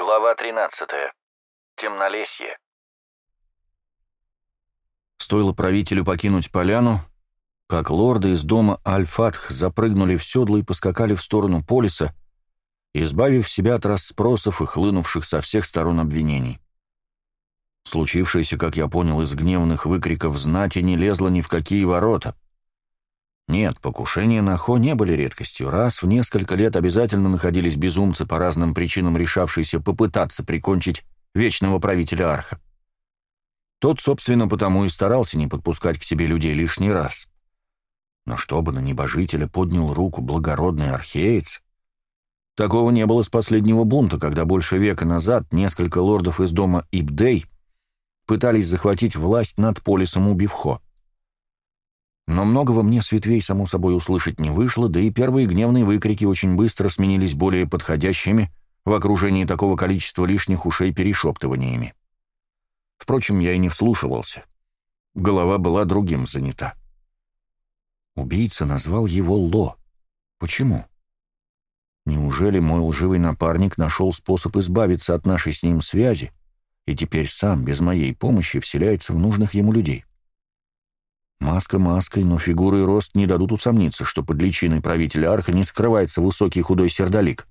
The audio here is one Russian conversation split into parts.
Глава 13. Темнолесье. Стоило правителю покинуть поляну, как лорды из дома Аль-Фатх запрыгнули в седло и поскакали в сторону полиса, избавив себя от расспросов и хлынувших со всех сторон обвинений. Случившееся, как я понял, из гневных выкриков знати не лезло ни в какие ворота. Нет, покушения на Хо не были редкостью. Раз в несколько лет обязательно находились безумцы по разным причинам, решавшиеся попытаться прикончить вечного правителя Арха. Тот, собственно, потому и старался не подпускать к себе людей лишний раз. Но чтобы на небожителя поднял руку благородный археец, такого не было с последнего бунта, когда больше века назад несколько лордов из дома Ибдей пытались захватить власть над полисом Убивхо. Но многого мне с ветвей, само собой, услышать не вышло, да и первые гневные выкрики очень быстро сменились более подходящими в окружении такого количества лишних ушей перешептываниями. Впрочем, я и не вслушивался. Голова была другим занята. Убийца назвал его Ло. Почему? Неужели мой лживый напарник нашел способ избавиться от нашей с ним связи и теперь сам, без моей помощи, вселяется в нужных ему людей? Маска маской, но фигура и рост не дадут усомниться, что под личиной правителя Арха не скрывается высокий худой сердолик.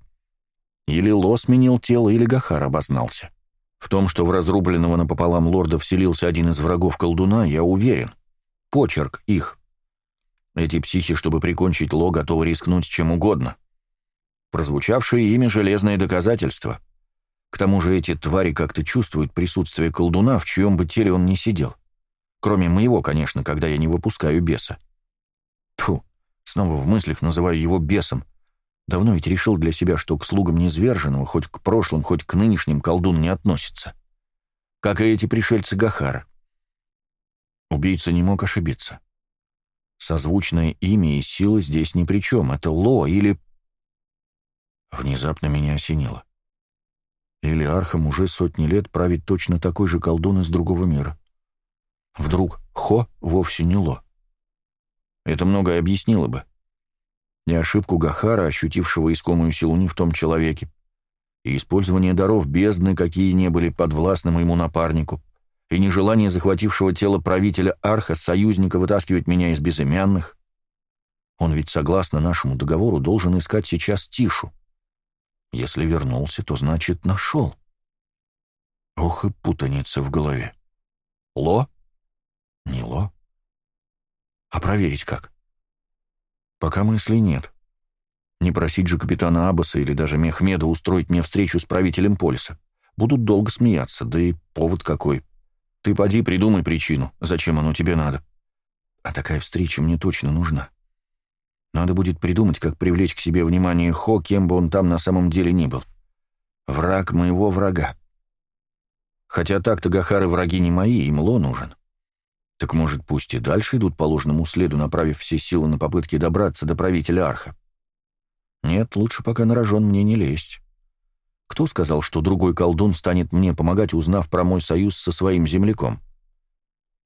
Или Ло сменил тело, или Гахар обознался. В том, что в разрубленного напополам лорда вселился один из врагов колдуна, я уверен. Почерк их. Эти психи, чтобы прикончить Ло, готовы рискнуть чем угодно. Прозвучавшее имя — железное доказательство. К тому же эти твари как-то чувствуют присутствие колдуна, в чьем бы теле он ни сидел. Кроме моего, конечно, когда я не выпускаю беса. Тьфу, снова в мыслях называю его бесом. Давно ведь решил для себя, что к слугам низверженного, хоть к прошлым, хоть к нынешним колдун не относится. Как и эти пришельцы Гахара. Убийца не мог ошибиться. Созвучное имя и сила здесь ни при чем. Это Ло или... Внезапно меня осенило. Или Аркхам уже сотни лет правит точно такой же колдун из другого мира. Вдруг Хо вовсе не Ло. Это многое объяснило бы. И ошибку Гахара, ощутившего искомую силу не в том человеке, и использование даров бездны, какие не были подвластны моему напарнику, и нежелание захватившего тело правителя Арха, союзника, вытаскивать меня из безымянных. Он ведь, согласно нашему договору, должен искать сейчас Тишу. Если вернулся, то значит нашел. Ох и путаница в голове. Ло? Нило? А проверить как? Пока мыслей нет. Не просить же капитана Аббаса или даже Мехмеда устроить мне встречу с правителем Полиса. Будут долго смеяться, да и повод какой. Ты поди придумай причину, зачем оно тебе надо. А такая встреча мне точно нужна. Надо будет придумать, как привлечь к себе внимание Хо, кем бы он там на самом деле ни был. Враг моего врага. Хотя так-то Гахары враги не мои, им Ло нужен. Так может, пусть и дальше идут по ложному следу, направив все силы на попытки добраться до правителя Арха? Нет, лучше пока на рожон мне не лезть. Кто сказал, что другой колдун станет мне помогать, узнав про мой союз со своим земляком?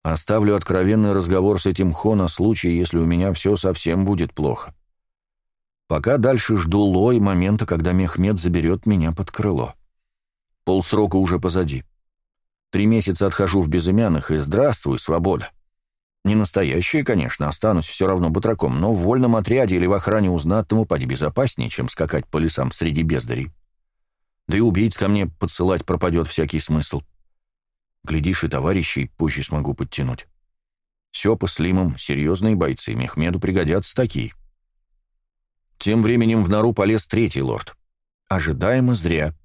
Оставлю откровенный разговор с этим Хо на случай, если у меня все совсем будет плохо. Пока дальше жду Ло и момента, когда Мехмед заберет меня под крыло. Полсрока уже позади. Три месяца отхожу в безымянных, и здравствуй, свобода. Не настоящая, конечно, останусь все равно батраком, но в вольном отряде или в охране у знатного поди безопаснее, чем скакать по лесам среди бездарей. Да и убийц ко мне подсылать пропадет всякий смысл. Глядишь, и товарищей позже смогу подтянуть. Все по слимам, серьезные бойцы, Мехмеду пригодятся такие. Тем временем в нору полез третий лорд. Ожидаемо зря.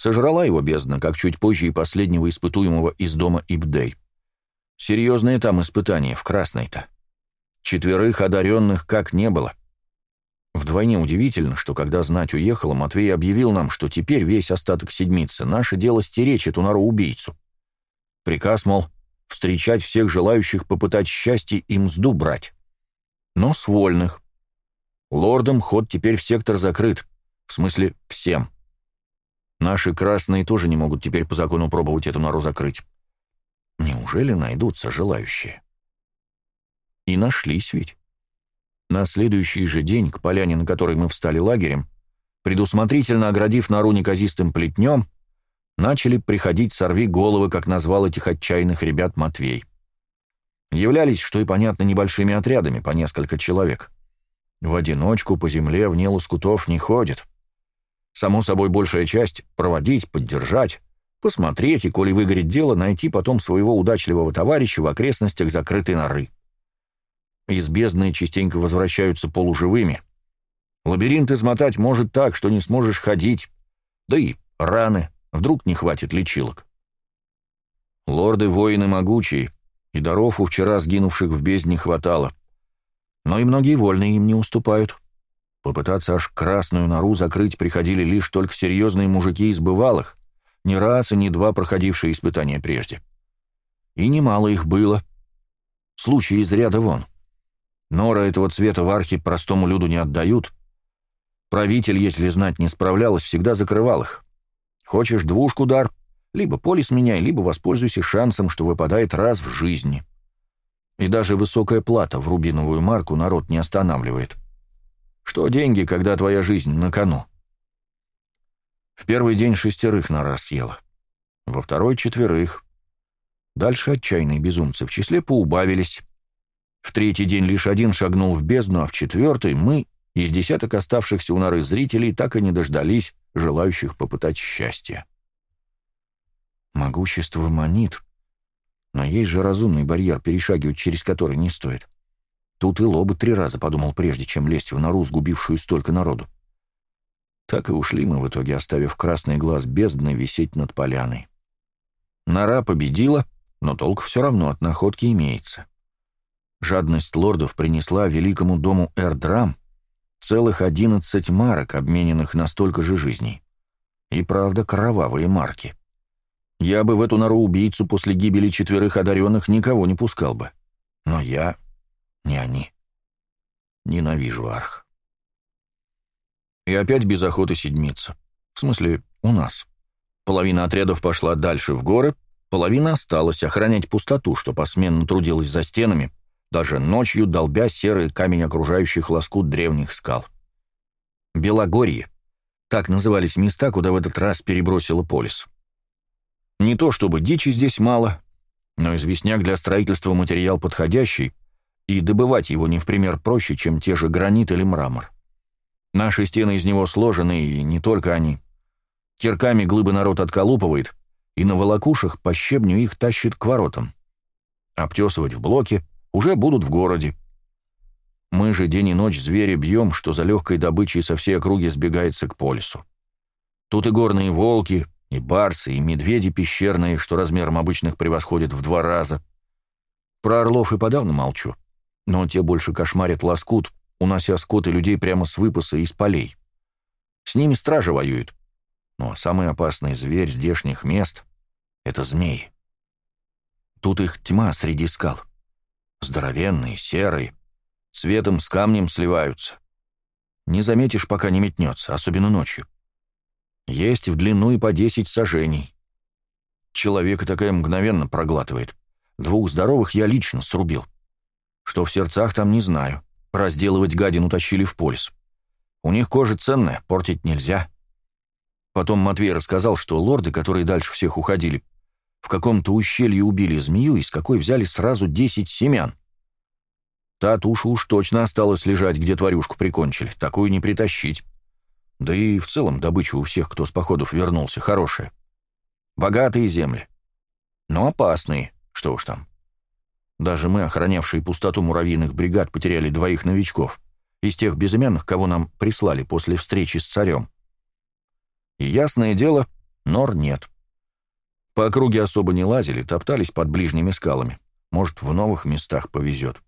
Сожрала его бездна, как чуть позже и последнего испытуемого из дома Ибдей. Серьезные там испытания, в красной-то. Четверых одаренных как не было. Вдвойне удивительно, что когда знать уехала, Матвей объявил нам, что теперь весь остаток седмицы наше дело стеречь эту нору-убийцу. Приказ, мол, встречать всех желающих попытать счастье и мзду брать. Но с вольных. Лордом ход теперь в сектор закрыт. В смысле, всем. Наши красные тоже не могут теперь по закону пробовать эту нору закрыть. Неужели найдутся желающие? И нашлись ведь. На следующий же день, к поляне, на которой мы встали лагерем, предусмотрительно оградив нору неказистым плетнем, начали приходить сорви головы, как назвал этих отчаянных ребят Матвей. Являлись, что и понятно, небольшими отрядами, по несколько человек. В одиночку по земле вне лоскутов не ходит. Само собой, большая часть — проводить, поддержать, посмотреть и, коли выгорит дело, найти потом своего удачливого товарища в окрестностях закрытой норы. Из бездны частенько возвращаются полуживыми. Лабиринт измотать может так, что не сможешь ходить, да и раны, вдруг не хватит лечилок. Лорды-воины могучие, и даров у вчера сгинувших в бездне хватало. Но и многие вольные им не уступают. Попытаться аж красную нору закрыть приходили лишь только серьезные мужики из бывалых, ни раз и ни два проходившие испытания прежде. И немало их было. Случаи из ряда вон. Нора этого цвета в архе простому люду не отдают. Правитель, если знать не справлялась, всегда закрывал их. Хочешь двушку дар, либо полис меняй, либо воспользуйся шансом, что выпадает раз в жизни. И даже высокая плата в рубиновую марку народ не останавливает. Что деньги, когда твоя жизнь на кону? В первый день шестерых нора съела. Во второй — четверых. Дальше отчаянные безумцы в числе поубавились. В третий день лишь один шагнул в бездну, а в четвертый мы, из десяток оставшихся у норы зрителей, так и не дождались желающих попытать счастье. Могущество манит, но есть же разумный барьер, перешагивать через который не стоит. Тут и лобы три раза подумал, прежде чем лезть в нору, сгубившую столько народу. Так и ушли мы в итоге, оставив красный глаз бездны висеть над поляной. Нора победила, но толк все равно от находки имеется. Жадность лордов принесла великому дому Эрдрам целых одиннадцать марок, обмененных на столько же жизней. И правда, кровавые марки. Я бы в эту нору убийцу после гибели четверых одаренных никого не пускал бы. Но я... не они. Ненавижу Арх. И опять без охоты седмица. В смысле, у нас. Половина отрядов пошла дальше в горы, половина осталась охранять пустоту, что посменно трудилась за стенами, даже ночью долбя серый камень окружающих лоскут древних скал. Белогорье. Так назывались места, куда в этот раз перебросило полис. Не то чтобы дичи здесь мало, но известняк для строительства материал подходящий, и добывать его не в пример проще, чем те же гранит или мрамор. Наши стены из него сложены, и не только они. Кирками глыбы народ отколупывает, и на волокушах по щебню их тащит к воротам. Обтесывать в блоке уже будут в городе. Мы же день и ночь звери бьем, что за легкой добычей со всей округи сбегается к полюсу. Тут и горные волки, и барсы, и медведи пещерные, что размером обычных превосходят в два раза. Про орлов и подавно молчу. Но те больше кошмарят лоскут, унося скот и людей прямо с выпаса из полей. С ними стражи воюют. Но самый опасный зверь здешних мест — это змеи. Тут их тьма среди скал. Здоровенные, серые, цветом с камнем сливаются. Не заметишь, пока не метнется, особенно ночью. Есть в длину и по десять сажений. Человека такая мгновенно проглатывает. Двух здоровых я лично струбил. Что в сердцах там не знаю. Разделывать гадин утащили в полис. У них кожа ценная, портить нельзя. Потом Матвей рассказал, что лорды, которые дальше всех уходили, в каком-то ущелье убили змею, из какой взяли сразу десять семян. Та туша уж точно осталась лежать, где тварюшку прикончили. Такую не притащить. Да и в целом добыча у всех, кто с походов вернулся, хорошая. Богатые земли. Но опасные, что уж там. Даже мы, охранявшие пустоту муравьиных бригад, потеряли двоих новичков, из тех безымянных, кого нам прислали после встречи с царем. И ясное дело, нор нет. По округе особо не лазили, топтались под ближними скалами. Может, в новых местах повезет.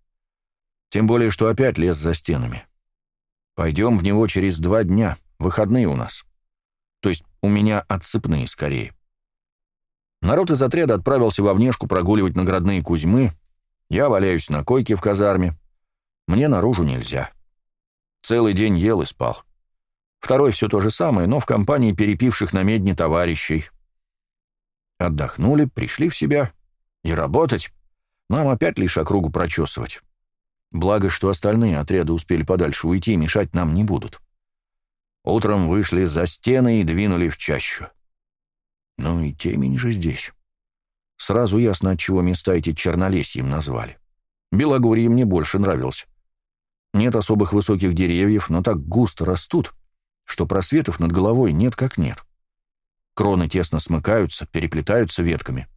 Тем более, что опять лес за стенами. Пойдем в него через два дня, Выходные у нас. То есть у меня отсыпные скорее. Народ из отряда отправился во внешку прогуливать наградные Кузьмы. Я валяюсь на койке в казарме. Мне наружу нельзя. Целый день ел и спал. Второй все то же самое, но в компании перепивших на медне товарищей. Отдохнули, пришли в себя. И работать. Нам опять лишь округу прочесывать. Благо, что остальные отряды успели подальше уйти, мешать нам не будут. Утром вышли за стены и двинули в чащу. Ну и темень же здесь. Сразу ясно, от чего места эти чернолесьем назвали. Белогорье мне больше нравился. Нет особых высоких деревьев, но так густо растут, что просветов над головой нет как нет. Кроны тесно смыкаются, переплетаются ветками.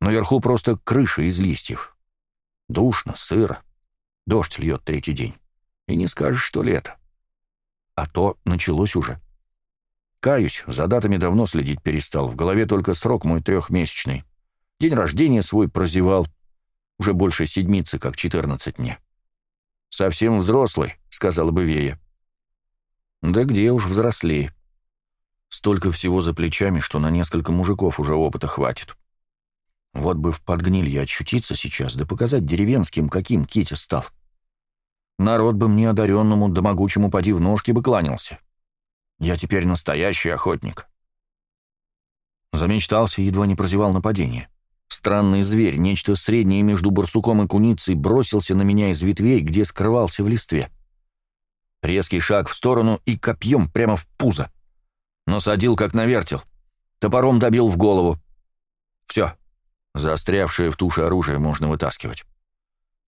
Наверху просто крыша из листьев. Душно, сыро. Дождь льет третий день. И не скажешь, что лето. А то началось уже. Каюсь, за датами давно следить перестал. В голове только срок мой трехмесячный. День рождения свой прозевал. Уже больше седмицы, как четырнадцать мне. «Совсем взрослый», — сказала бы Вея. «Да где уж взрослее. Столько всего за плечами, что на несколько мужиков уже опыта хватит. Вот бы в подгнилье очутиться сейчас, да показать деревенским, каким Китя стал. Народ бы мне одаренному да могучему поди в ножки бы кланялся. Я теперь настоящий охотник. Замечтался, едва не прозевал нападение. Странный зверь, нечто среднее между барсуком и куницей, бросился на меня из ветвей, где скрывался в листве. Резкий шаг в сторону и копьем прямо в пузо. Насадил, как навертел. Топором добил в голову. Все. Заострявшее в туше оружие можно вытаскивать.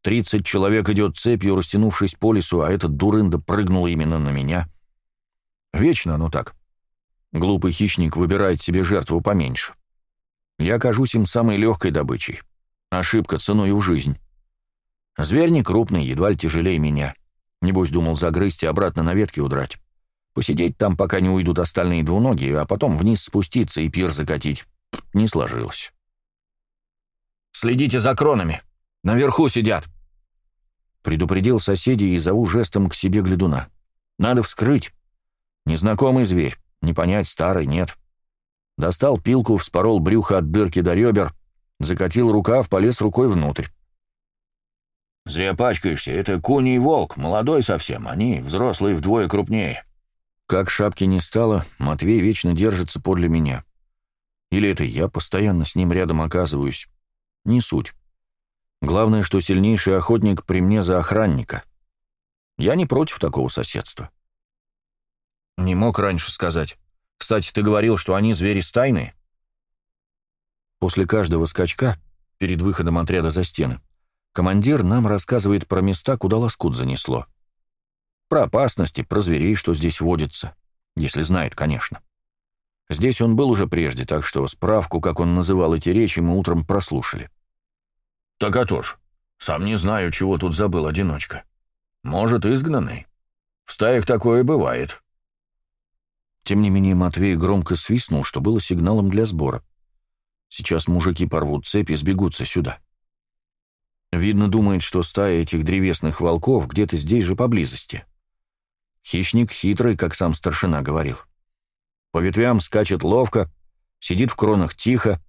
Тридцать человек идет цепью, растянувшись по лесу, а этот дурында прыгнул именно на меня. Вечно оно так. Глупый хищник выбирает себе жертву поменьше. Я кажусь им самой легкой добычей. Ошибка ценой в жизнь. Зверь не крупный, едва ли тяжелее меня. Небось, думал загрызть и обратно на ветке удрать. Посидеть там, пока не уйдут остальные двуногие, а потом вниз спуститься и пир закатить. Не сложилось. «Следите за кронами!» Наверху сидят!» Предупредил соседей и зову жестом к себе глядуна. «Надо вскрыть. Незнакомый зверь. Не понять, старый, нет». Достал пилку, вспорол брюхо от дырки до ребер, закатил рукав, полез рукой внутрь. «Зря пачкаешься, это куни и волк, молодой совсем, они взрослые вдвое крупнее». Как шапки не стало, Матвей вечно держится подле меня. Или это я постоянно с ним рядом оказываюсь. Не суть. Главное, что сильнейший охотник при мне за охранника. Я не против такого соседства. Не мог раньше сказать. Кстати, ты говорил, что они звери стайные? После каждого скачка, перед выходом отряда за стены, командир нам рассказывает про места, куда лоскут занесло. Про опасности, про зверей, что здесь водится. Если знает, конечно. Здесь он был уже прежде, так что справку, как он называл эти речи, мы утром прослушали. «Так а то ж, сам не знаю, чего тут забыл одиночка. Может, изгнанный. В стаях такое бывает». Тем не менее Матвей громко свистнул, что было сигналом для сбора. Сейчас мужики порвут цепи и сбегутся сюда. Видно, думает, что стая этих древесных волков где-то здесь же поблизости. Хищник хитрый, как сам старшина говорил. По ветвям скачет ловко, сидит в кронах тихо.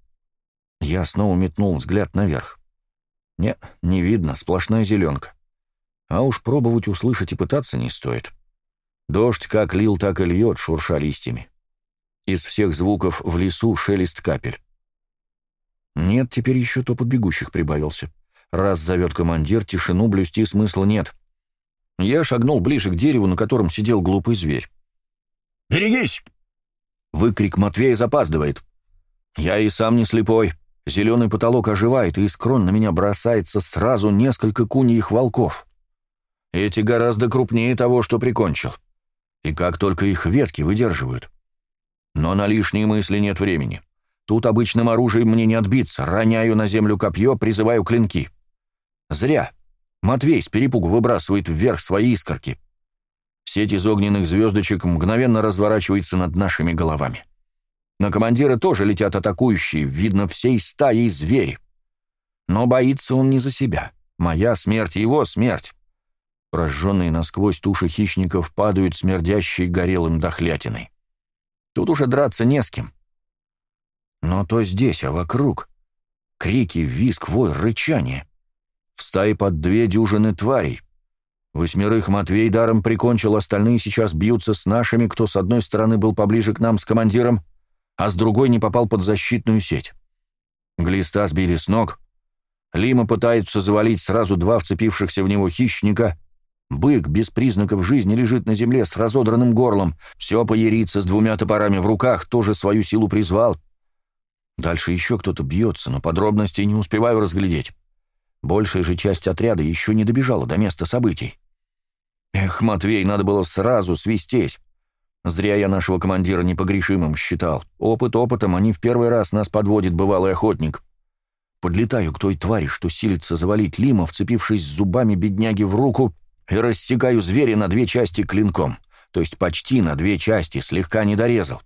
Я снова метнул взгляд наверх. Не, не видно, сплошная зеленка. А уж пробовать услышать и пытаться не стоит. Дождь как лил, так и льет, шурша листьями. Из всех звуков в лесу шелест капель. Нет, теперь еще топот бегущих прибавился. Раз зовет командир, тишину блюсти смысла нет. Я шагнул ближе к дереву, на котором сидел глупый зверь. «Берегись!» Выкрик Матвея запаздывает. Я и сам не слепой. Зеленый потолок оживает, и из крон на меня бросается сразу несколько куньих волков. Эти гораздо крупнее того, что прикончил. И как только их ветки выдерживают. Но на лишние мысли нет времени. Тут обычным оружием мне не отбиться. Роняю на землю копье, призываю клинки. Зря. Матвей с перепугу выбрасывает вверх свои искорки. Сеть из огненных звездочек мгновенно разворачивается над нашими головами. На командира тоже летят атакующие, видно, всей стаей звери. Но боится он не за себя. Моя смерть его смерть. Прожженные насквозь туши хищников падают смердящей горелым дохлятиной. Тут уже драться не с кем. Но то здесь, а вокруг. Крики, визг, вой, рычание. В стае под две дюжины тварей. Восьмерых Матвей даром прикончил, остальные сейчас бьются с нашими, кто с одной стороны был поближе к нам с командиром, а с другой не попал под защитную сеть. Глиста сбили с ног. Лима пытается завалить сразу два вцепившихся в него хищника. Бык без признаков жизни лежит на земле с разодранным горлом. Все поярится с двумя топорами в руках, тоже свою силу призвал. Дальше еще кто-то бьется, но подробностей не успеваю разглядеть. Большая же часть отряда еще не добежала до места событий. Эх, Матвей, надо было сразу свистеть. Зря я нашего командира непогрешимым считал. Опыт опытом, они в первый раз нас подводит бывалый охотник. Подлетаю к той твари, что силится завалить Лима, вцепившись зубами бедняги в руку, и рассекаю зверя на две части клинком, то есть почти на две части, слегка не дорезал.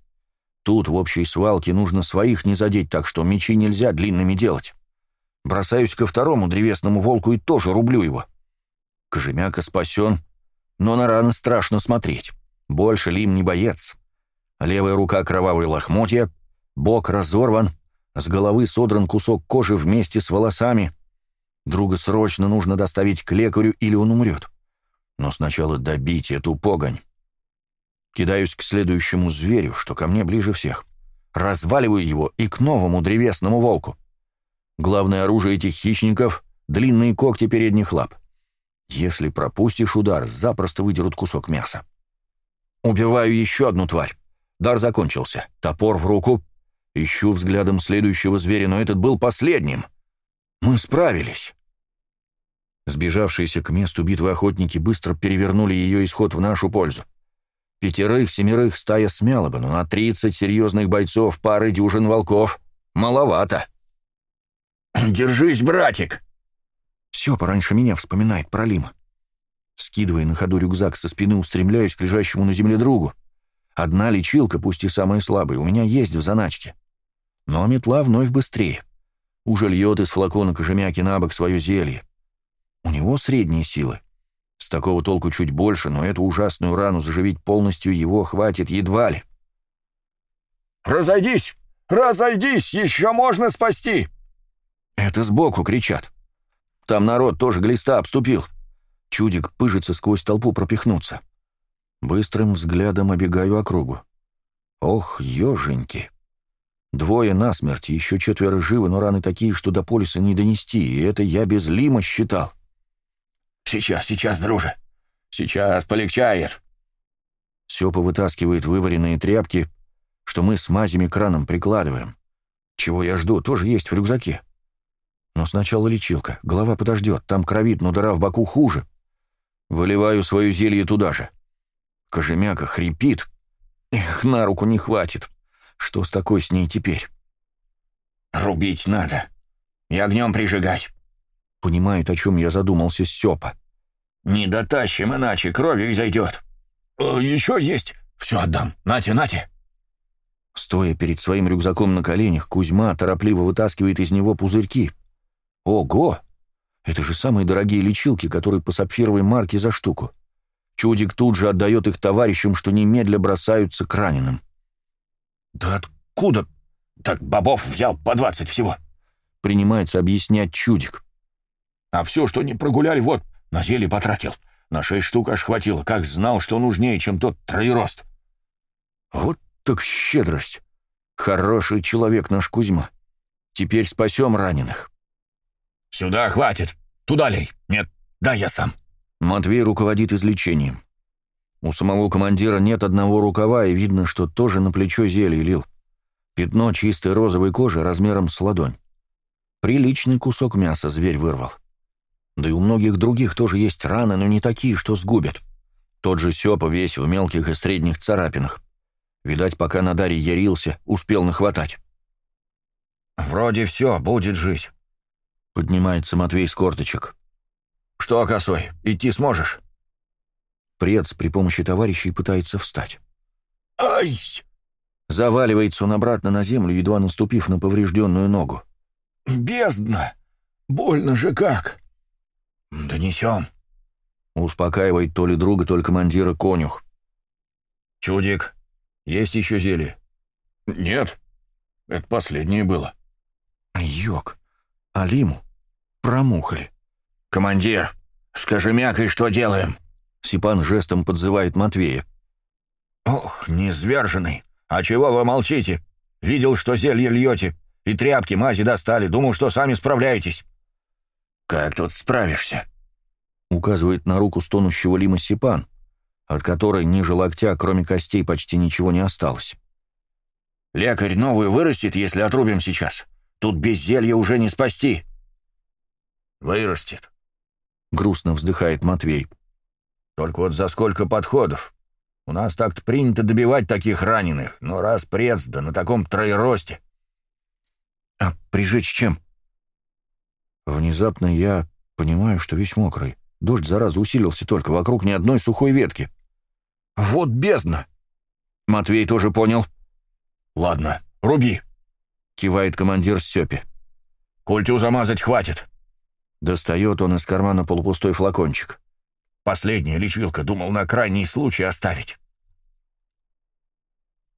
Тут в общей свалке нужно своих не задеть, так что мечи нельзя длинными делать. Бросаюсь ко второму древесному волку и тоже рублю его. Кожемяка спасен, но на раны страшно смотреть. Больше Лим не боец. Левая рука кровавой лохмотья, бок разорван, с головы содран кусок кожи вместе с волосами. Друга срочно нужно доставить к лекарю, или он умрет. Но сначала добить эту погонь. Кидаюсь к следующему зверю, что ко мне ближе всех. Разваливаю его и к новому древесному волку. Главное оружие этих хищников — длинные когти передних лап. Если пропустишь удар, запросто выдерут кусок мяса. Убиваю еще одну тварь. Дар закончился. Топор в руку. Ищу взглядом следующего зверя, но этот был последним. Мы справились. Сбежавшиеся к месту битвы охотники быстро перевернули ее исход в нашу пользу. Пятерых-семерых стая смяла бы, но на тридцать серьезных бойцов пары дюжин волков маловато. «Держись, братик!» Все пораньше меня вспоминает про Лима. Скидывая на ходу рюкзак со спины, устремляюсь к лежащему на земле другу. Одна лечилка, пусть и самая слабая, у меня есть в заначке. Но метла вновь быстрее. Уже льет из флакона кожемяки на бок свое зелье. У него средние силы. С такого толку чуть больше, но эту ужасную рану заживить полностью его хватит едва ли. «Разойдись! Разойдись! Еще можно спасти!» Это сбоку кричат. Там народ тоже глиста обступил. Чудик пыжится сквозь толпу пропихнуться. Быстрым взглядом обегаю округу. Ох, еженьки. Двое насмерть, еще четверо живы, но раны такие, что до полиса не донести, и это я без Лима считал. «Сейчас, сейчас, друже. Сейчас полегчает». Сёпа вытаскивает вываренные тряпки, что мы с мазями краном прикладываем. Чего я жду, тоже есть в рюкзаке. Но сначала лечилка. Голова подождет, там кровит, но дыра в боку хуже. Выливаю свое зелье туда же. Кожемяка хрипит. Эх, на руку не хватит. Что с такой с ней теперь? «Рубить надо. И огнем прижигать». Понимает, о чем я задумался Сёпа. «Не дотащим, иначе кровью изойдет. Э, еще есть. Все отдам. Нате, нате». Стоя перед своим рюкзаком на коленях, Кузьма торопливо вытаскивает из него пузырьки. Ого! Это же самые дорогие лечилки, которые по сапфировой марке за штуку. Чудик тут же отдает их товарищам, что немедля бросаются к раненым. «Да откуда? Так бобов взял по двадцать всего». Принимается объяснять Чудик. «А все, что не прогуляли, вот, на зелье потратил. На шесть штук аж хватило, как знал, что нужнее, чем тот троерост». «Вот так щедрость. Хороший человек наш Кузьма. Теперь спасем раненых». «Сюда хватит. Туда лей. Нет, да я сам». Матвей руководит излечением. У самого командира нет одного рукава, и видно, что тоже на плечо зелье лил. Пятно чистой розовой кожи размером с ладонь. Приличный кусок мяса зверь вырвал. Да и у многих других тоже есть раны, но не такие, что сгубят. Тот же Сёпа весь в мелких и средних царапинах. Видать, пока на Даре ярился, успел нахватать. «Вроде все, будет жить», — поднимается Матвей с корточек. «Что, косой, идти сможешь?» Прец при помощи товарищей пытается встать. «Ай!» Заваливается он обратно на землю, едва наступив на поврежденную ногу. «Бездна! Больно же как!» «Донесем!» Успокаивает то ли друга, то ли командира конюх. «Чудик, есть еще зелье?» «Нет, это последнее было». «Йок, Алиму промухали». «Командир, с кожемякой что делаем?» Сипан жестом подзывает Матвея. «Ох, незверженный! А чего вы молчите? Видел, что зелье льете, и тряпки мази достали, думал, что сами справляетесь». «Как тут справишься?» Указывает на руку стонущего Лима Сипан, от которой ниже локтя, кроме костей, почти ничего не осталось. Лекарь новую вырастет, если отрубим сейчас. Тут без зелья уже не спасти». «Вырастет», — грустно вздыхает Матвей. «Только вот за сколько подходов? У нас так-то принято добивать таких раненых, но раз прец, да на таком троеросте». «А прижечь чем?» Внезапно я понимаю, что весь мокрый. Дождь, зараза, усилился только, вокруг ни одной сухой ветки. «Вот бездна!» Матвей тоже понял. «Ладно, руби!» — кивает командир Степе. «Культю замазать хватит!» Достает он из кармана полупустой флакончик. «Последняя лечилка, думал на крайний случай оставить».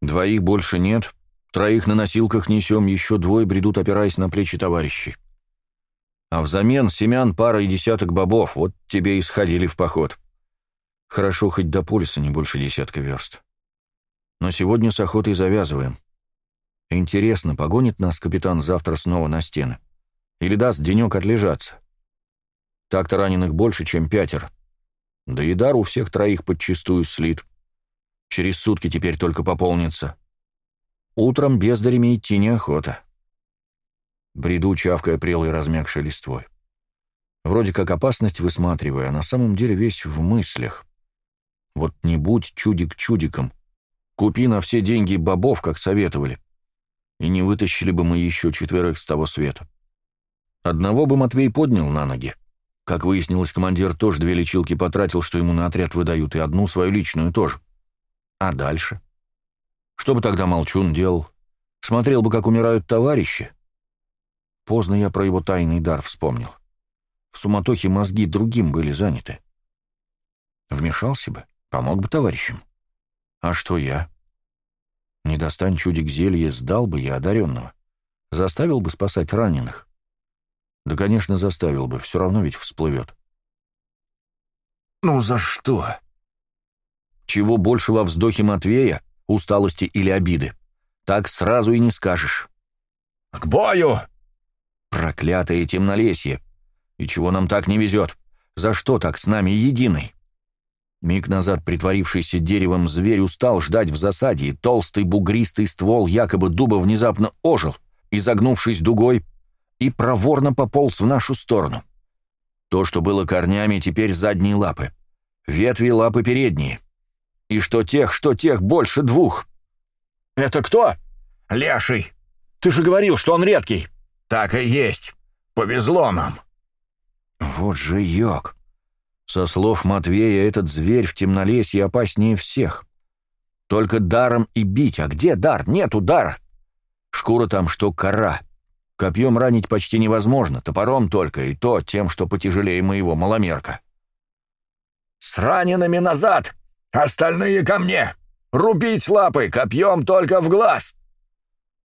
Двоих больше нет, троих на носилках несем, еще двое бредут, опираясь на плечи товарищей. А взамен семян пара и десяток бобов, вот тебе и сходили в поход. Хорошо, хоть до полиса не больше десятка верст. Но сегодня с охотой завязываем. Интересно, погонит нас капитан завтра снова на стены? Или даст денек отлежаться? Так-то раненых больше, чем пятеро. Да и дар у всех троих подчистую слит. Через сутки теперь только пополнится. Утром бездарями идти неохота. Бреду, чавкая прелой размягшей листвой. Вроде как опасность высматривая, а на самом деле весь в мыслях. Вот не будь чудик чудиком, купи на все деньги бобов, как советовали, и не вытащили бы мы еще четверых с того света. Одного бы Матвей поднял на ноги. Как выяснилось, командир тоже две лечилки потратил, что ему на отряд выдают, и одну свою личную тоже. А дальше? Что бы тогда Молчун делал? Смотрел бы, как умирают товарищи? Поздно я про его тайный дар вспомнил. В суматохе мозги другим были заняты. Вмешался бы, помог бы товарищам. А что я? Не достань чудик зелья, сдал бы я одаренного. Заставил бы спасать раненых. Да, конечно, заставил бы, все равно ведь всплывет. Ну за что? Чего больше во вздохе Матвея, усталости или обиды? Так сразу и не скажешь. «К бою!» Проклятое темнолесье! И чего нам так не везет? За что так с нами единый? Миг назад притворившийся деревом зверь устал ждать в засаде, и толстый бугристый ствол якобы дуба внезапно ожил, изогнувшись дугой, и проворно пополз в нашу сторону. То, что было корнями, теперь задние лапы. Ветви лапы передние. И что тех, что тех больше двух. «Это кто?» «Леший. Ты же говорил, что он редкий». «Так и есть. Повезло нам». Вот же йог. Со слов Матвея, этот зверь в темнолесье опаснее всех. Только даром и бить. А где дар? Нет удара. Шкура там, что кора. Копьем ранить почти невозможно, топором только, и то тем, что потяжелее моего маломерка. «С ранеными назад! Остальные ко мне! Рубить лапы, копьем только в глаз!»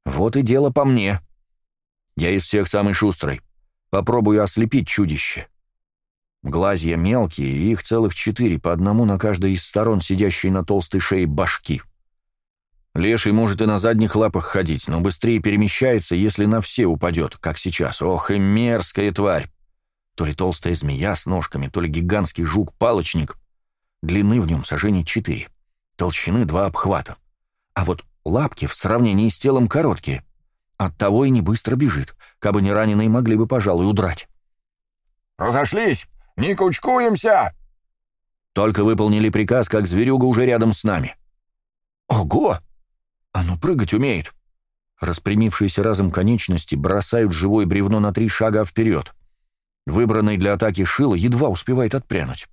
Вот и дело по мне. Я из всех самый шустрый. Попробую ослепить чудище. Глазья мелкие, и их целых четыре, по одному на каждой из сторон сидящей на толстой шее башки. Леший может и на задних лапах ходить, но быстрее перемещается, если на все упадет, как сейчас. Ох и мерзкая тварь! То ли толстая змея с ножками, то ли гигантский жук-палочник. Длины в нем сажений четыре, толщины два обхвата. А вот лапки в сравнении с телом короткие. Оттого и не быстро бежит, кабы не раненые могли бы, пожалуй, удрать. «Разошлись!» Не кучкуемся!» Только выполнили приказ, как зверюга уже рядом с нами. «Ого! Оно прыгать умеет!» Распрямившиеся разом конечности бросают живое бревно на три шага вперед. Выбранный для атаки шило едва успевает отпрянуть.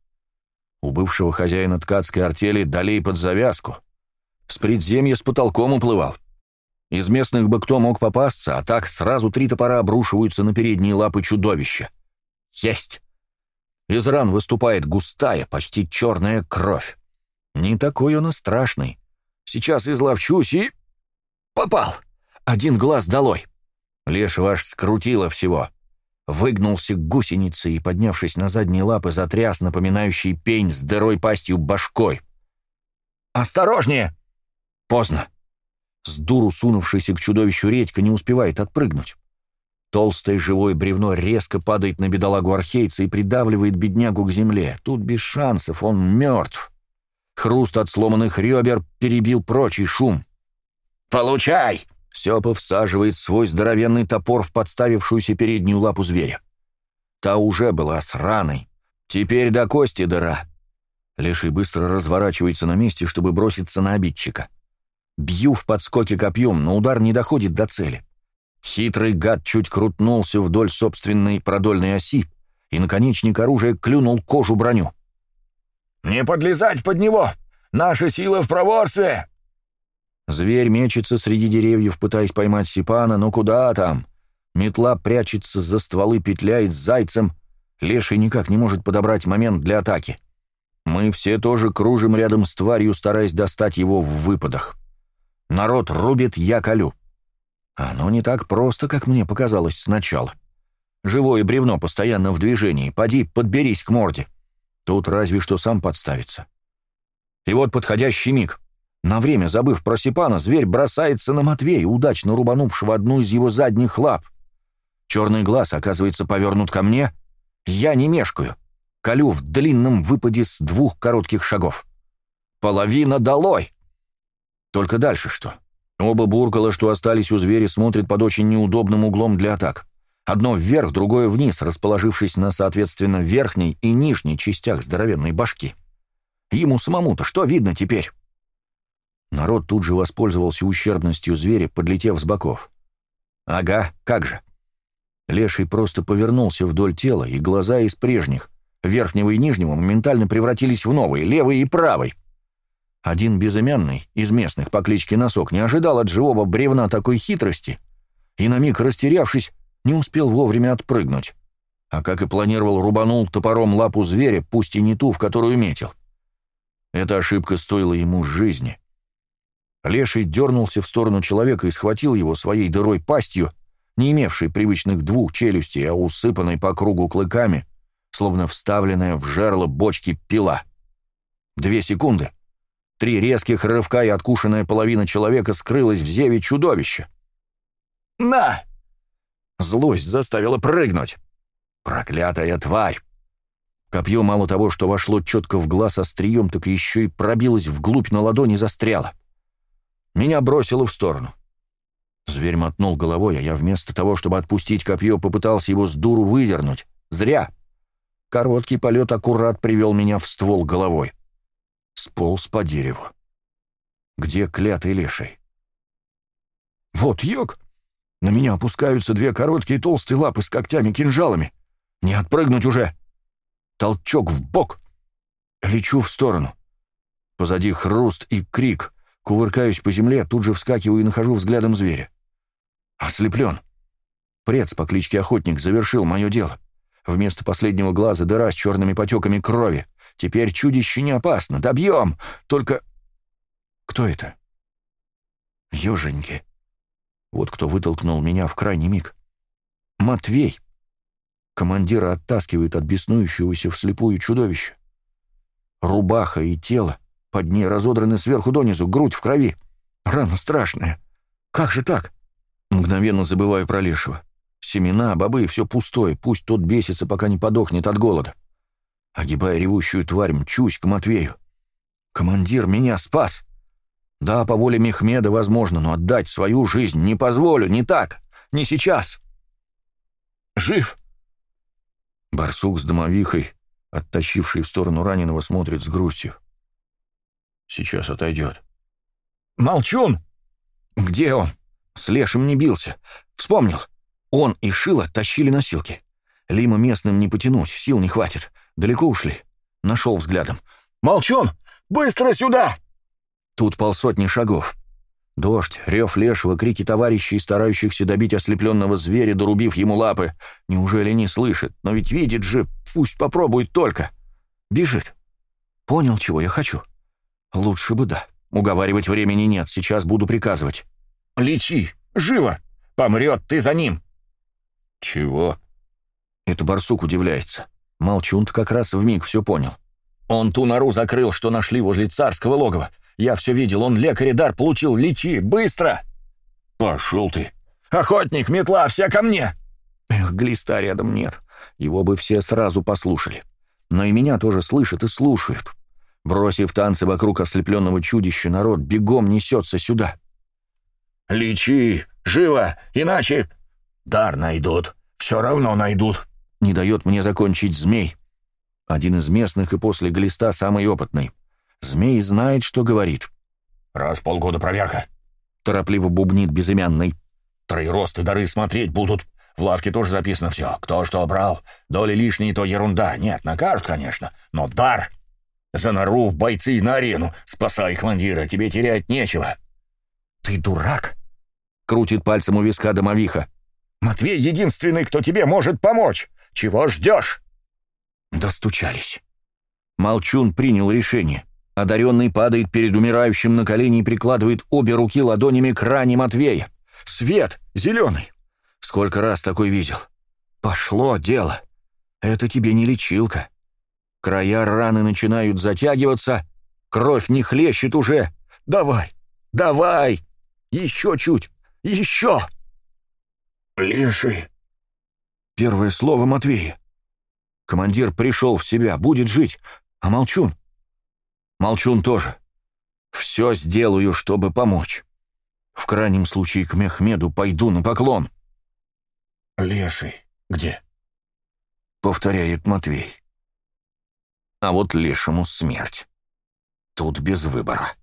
У бывшего хозяина ткацкой артели долей под завязку. С предземья с потолком уплывал. Из местных бы кто мог попасться, а так сразу три топора обрушиваются на передние лапы чудовища. Есть! Из ран выступает густая, почти черная кровь. Не такой он и страшный. Сейчас изловчусь и... Попал! Один глаз долой. Лешего аж скрутило всего. Выгнулся гусеницей и, поднявшись на задние лапы, затряс напоминающий пень с дырой пастью башкой. «Осторожнее!» Поздно. С дуру сунувшийся к чудовищу редька не успевает отпрыгнуть. Толстое живое бревно резко падает на бедолагу архейца и придавливает беднягу к земле. Тут без шансов, он мертв. Хруст от сломанных ребер перебил прочий шум. «Получай!» Сёпа всаживает свой здоровенный топор в подставившуюся переднюю лапу зверя. Та уже была с раной. Теперь до кости дыра. Леший быстро разворачивается на месте, чтобы броситься на обидчика. Бью в подскоке копьем, но удар не доходит до цели. Хитрый гад чуть крутнулся вдоль собственной продольной оси, и наконечник оружия клюнул кожу броню. «Не подлезать под него! Наша сила в проворстве!» Зверь мечется среди деревьев, пытаясь поймать Сипана, но куда там? Метла прячется за стволы, петляет с зайцем. Леший никак не может подобрать момент для атаки. Мы все тоже кружим рядом с тварью, стараясь достать его в выпадах. Народ рубит, я колю. Оно не так просто, как мне показалось сначала. Живое бревно постоянно в движении. Поди, подберись к морде. Тут разве что сам подставится. И вот подходящий миг. На время забыв про Сипана, зверь бросается на Матвея, удачно рубанувшего одну из его задних лап. Черный глаз оказывается повернут ко мне. Я не мешкаю. Колю в длинном выпаде с двух коротких шагов. Половина долой! Только дальше что? Оба буркала, что остались у зверя, смотрят под очень неудобным углом для атак. Одно вверх, другое вниз, расположившись на, соответственно, верхней и нижней частях здоровенной башки. Ему самому-то что видно теперь? Народ тут же воспользовался ущербностью зверя, подлетев с боков. Ага, как же. Леший просто повернулся вдоль тела, и глаза из прежних, верхнего и нижнего, моментально превратились в новые, левый и правый. Один безымянный, из местных по кличке Носок, не ожидал от живого бревна такой хитрости и, на миг растерявшись, не успел вовремя отпрыгнуть. А как и планировал, рубанул топором лапу зверя, пусть и не ту, в которую метил. Эта ошибка стоила ему жизни. Леший дернулся в сторону человека и схватил его своей дырой пастью, не имевшей привычных двух челюстей, а усыпанной по кругу клыками, словно вставленная в жерло бочки пила. Две секунды — Три резких рывка и откушенная половина человека скрылась в зеве чудовища. «На!» Злость заставила прыгнуть. «Проклятая тварь!» Копье мало того, что вошло четко в глаз острием, так еще и пробилось вглубь на ладони застряло. Меня бросило в сторону. Зверь мотнул головой, а я вместо того, чтобы отпустить копье, попытался его с дуру выдернуть. Зря. Короткий полет аккурат привел меня в ствол головой сполз по дереву. Где клятый леший? Вот йог! На меня опускаются две короткие толстые лапы с когтями-кинжалами. Не отпрыгнуть уже! Толчок в бок. Лечу в сторону. Позади хруст и крик. Кувыркаюсь по земле, тут же вскакиваю и нахожу взглядом зверя. Ослеплен. Прец по кличке Охотник завершил мое дело. Вместо последнего глаза дыра с черными потеками крови. Теперь чудище не опасно. Добьем! Только... Кто это? Ёженьки. Вот кто вытолкнул меня в крайний миг. Матвей. Командира оттаскивают от беснующегося вслепую чудовища. Рубаха и тело под ней разодраны сверху донизу, грудь в крови. Рана страшная. Как же так? Мгновенно забываю про лешего. Семена, бобы — все пустое, пусть тот бесится, пока не подохнет от голода. Огибая ревущую тварь, мчусь к Матвею. «Командир меня спас!» «Да, по воле Мехмеда возможно, но отдать свою жизнь не позволю, не так, не сейчас!» «Жив!» Барсук с домовихой, оттащивший в сторону раненого, смотрит с грустью. «Сейчас отойдет». «Молчун!» «Где он?» «С Лешим не бился. Вспомнил. Он и Шила тащили носилки. Лима местным не потянуть, сил не хватит. Далеко ушли. Нашел взглядом. «Молчун! Быстро сюда!» Тут полсотни шагов. Дождь, рев лешего, крики товарищей, старающихся добить ослепленного зверя, дорубив ему лапы. Неужели не слышит? Но ведь видит же, пусть попробует только. Бежит. Понял, чего я хочу? Лучше бы да. Уговаривать времени нет, сейчас буду приказывать. «Лечи! Живо! Помрет ты за ним!» «Чего?» Это барсук удивляется. Молчун-то как раз вмиг все понял. Он ту нору закрыл, что нашли возле царского логова. Я все видел, он лекарь дар получил, лечи, быстро!» «Пошел ты!» «Охотник, метла, вся ко мне!» Эх, глиста рядом нет. Его бы все сразу послушали. Но и меня тоже слышат и слушают. Бросив танцы вокруг ослепленного чудища, народ бегом несется сюда. Лечи! Живо! Иначе...» «Дар найдут. Все равно найдут». Не дает мне закончить змей. Один из местных и после глиста самый опытный. Змей знает, что говорит. «Раз в полгода проверка», — торопливо бубнит безымянный. «Троеросты дары смотреть будут. В лавке тоже записано все. Кто что брал. Доли лишние, то ерунда. Нет, накажут, конечно. Но дар. За нору, бойцы на арену. Спасай командира, тебе терять нечего». «Ты дурак?» — крутит пальцем у виска домовиха. «Матвей единственный, кто тебе может помочь. Чего ждешь?» Достучались. Молчун принял решение. Одаренный падает перед умирающим на колени и прикладывает обе руки ладонями к ране Матвея. «Свет! Зеленый!» Сколько раз такой видел. Пошло дело. Это тебе не лечилка. Края раны начинают затягиваться, кровь не хлещет уже. Давай, давай! Еще чуть, еще!» «Леший!» Первое слово Матвея. Командир пришел в себя, будет жить, а Молчун? Молчун тоже. Все сделаю, чтобы помочь. В крайнем случае к Мехмеду пойду на поклон. «Леший где?» — повторяет Матвей. А вот лешему смерть. Тут без выбора.